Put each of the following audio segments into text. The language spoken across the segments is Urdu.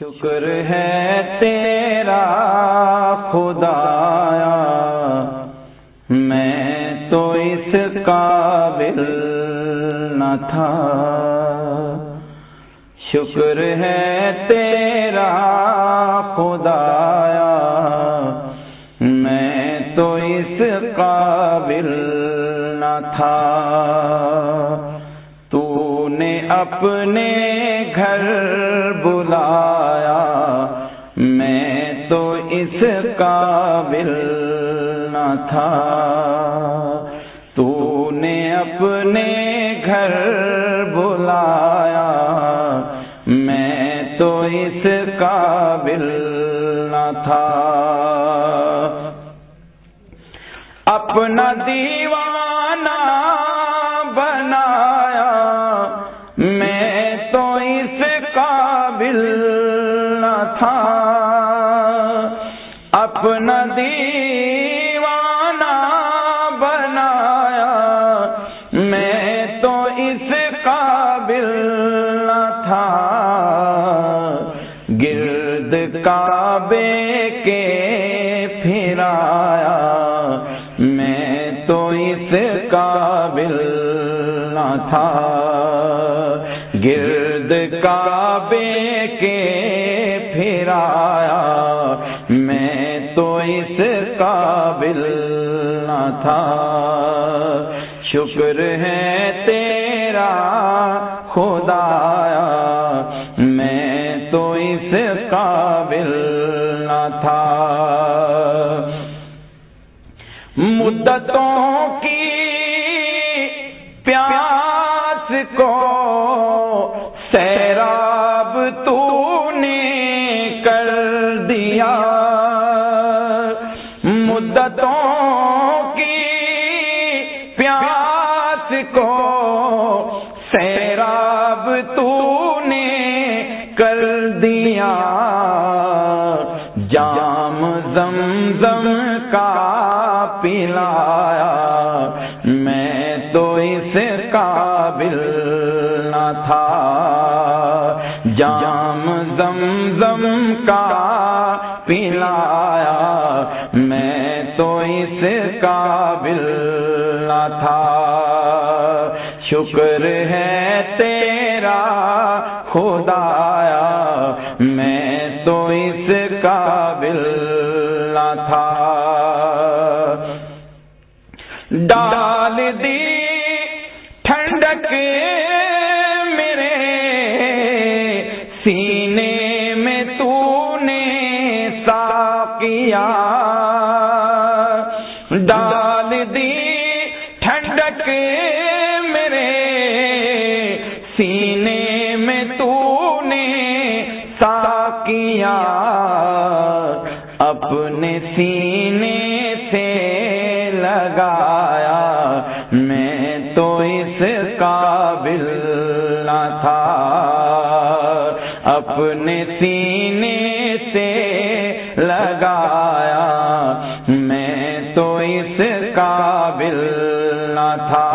شکر ہے تیرا خدایا، میں تو اس قابل نہ تھا۔ شکر ہے تیرا خدایا، میں تو اس قابل نہ تھا۔ تو نے اپنے گھر تھا۔ تو نے اپنے گھر بلایا۔ میں تو اس قابل نہ تھا۔ اپنا دیوانہ بنایا۔ میں تو اس قابل نہ تھا۔ اپنا دیوانہ کعبے کے پھرایا میں تو اس قابل نہ تھا۔ گرد کعبے کے پھرایا میں تو اس قابل نہ تھا۔ شکر ہے تیرا خدایا مدتوں کی پیاس کو سیراب تو نے کر دیا۔ مدتوں کی پیاس کو سیراب تو نے کر دیا۔ جام زم زم کا پلایا، میں تو اس قابل نہ تھا۔ جام زم زم کا پلایا، میں تو اس قابل نہ تھا۔ شکر ہے تیرا خدایا ڈال دی۔ ٹھنڈک میرے سینے میں تو نے سا کیا۔ ڈال دی۔ تو اس قابل نہ تھا۔ اپنے سینے سے لگایا میں تو اس قابل نہ تھا۔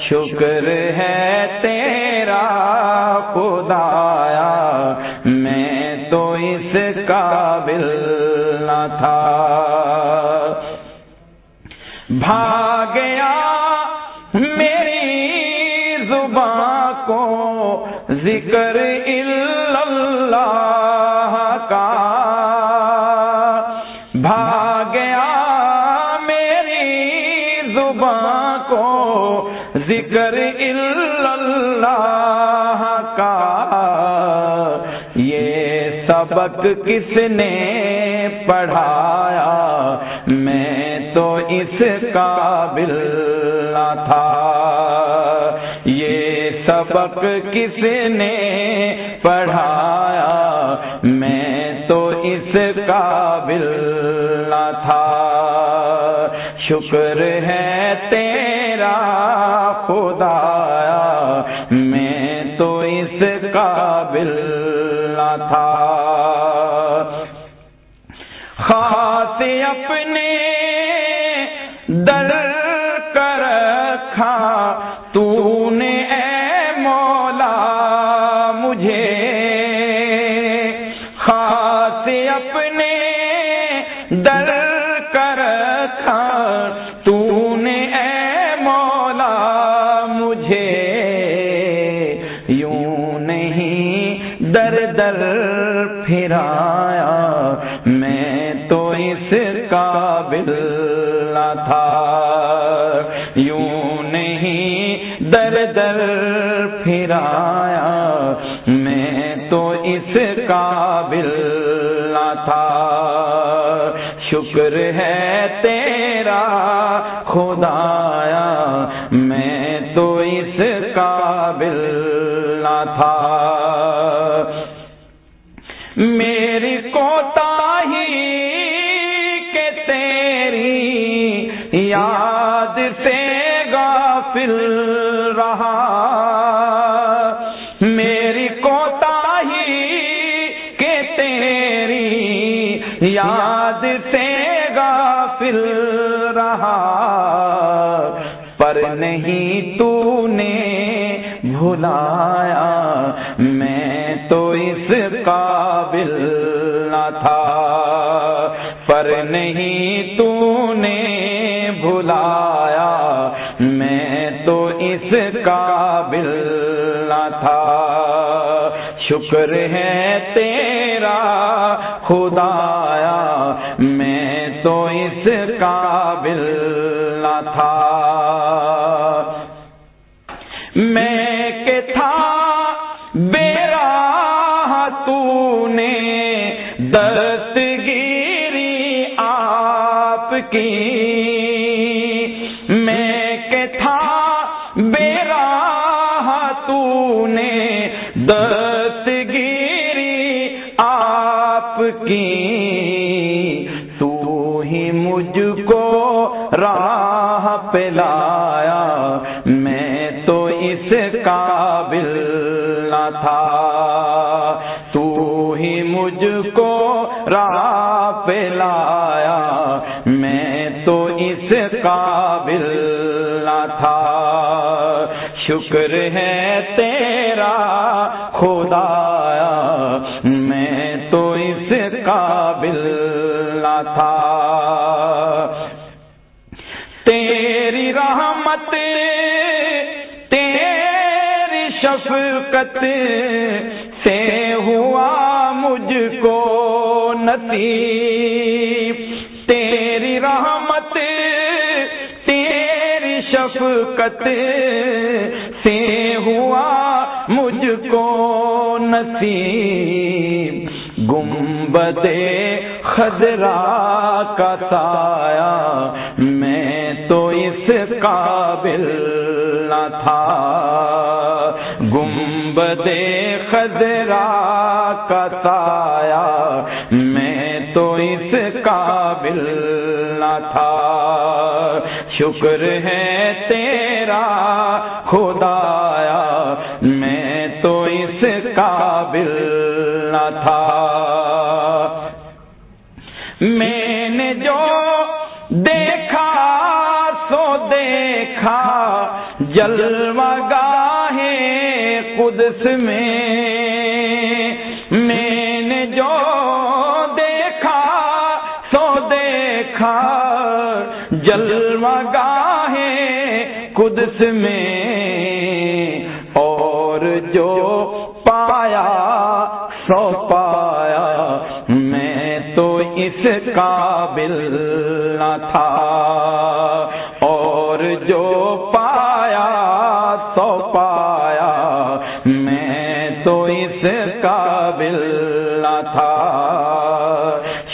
شکر ہے تیرا خدایا میں تو اس قابل نہ تھا۔ بھاگیا ذکر اللہ کا۔ بھاگیا میری زباں کو ذکر اللہ کا۔ یہ سبق کس نے پڑھایا؟ میں تو اس قابل نہ تھا۔ سبق کس نے پڑھایا؟ میں تو اس قابل نہ تھا۔ شکر ہے تیرا خدا۔ تو نے اے مولا، مجھے یوں نہیں در در پھرایا۔ میں تو اس قابل نہ تھا۔ یوں نہیں در در پھرایا۔ میں تو اس قابل تھا شکر ہے تیرا خدایا، میں تو اس قابل نہ تھا۔ میری کوتا ہی کہ تیری یاد سے غافل بھلایا۔ میں تو اس قابل نہ تھا۔ پر نہیں تو نے بھلایا۔ میں تو اس قابل نہ تھا۔ شکر ہے تیرا خدایا۔ میں تو اس قابل نہ تھا۔ نہ تھا۔ تو ہی مجھ کو راہ پلایا میں تو اس قابل نہ تھا۔ شکر ہے تیرا خدایا۔ میں تو اس قابل نہ تھا۔ سے ہوا مجھ کو نصیب۔ تیری رحمت، تیری شفقت سے ہوا مجھ کو نصیب۔ گنبد خدرا کا سایہ، میں تو اس قابل نہ تھا۔ گنبد خدرا کا میں تو اس قابل نہ تھا۔ شکر ہے تیرا خدایا، میں تو اس قابل نہ تھا۔ میں نے جو دیکھا، سو دیکھا، جلوہ قدس میں میں نے جو دیکھا، سو دیکھا، جلوہ گاہے قدس میں اور جو پایا، سو پایا۔ میں تو اس قابل نہ تھا۔ اور جو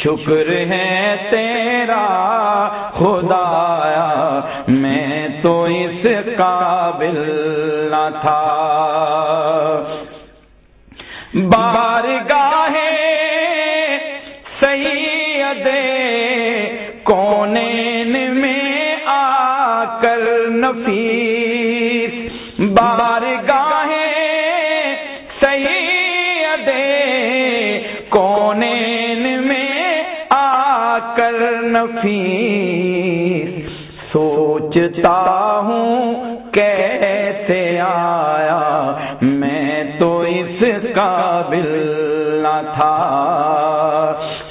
شکر ہے تیرا خدایا میں تو اس قابل نہ تھا۔ نفیس، سوچتا ہوں کیسے آیا، میں تو اس قابل نہ تھا۔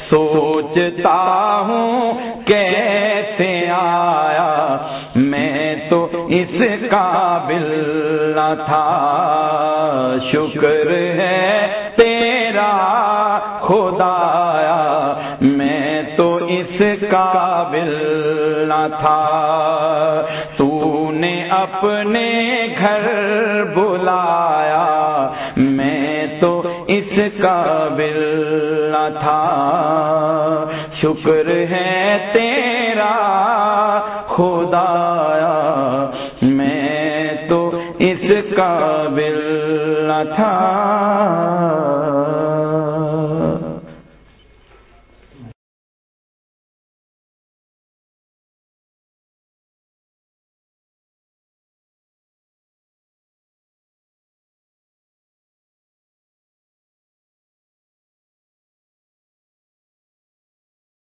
سوچتا ہوں کیسے آیا، میں تو اس قابل نہ تھا۔ شکر ہے تیرا خدایا میں تو اس قابل نہ تھا۔ تو نے اپنے گھر بلایا، میں تو اس قابل نہ تھا۔ شکر ہے تیرا خدایا، میں تو اس قابل نہ تھا۔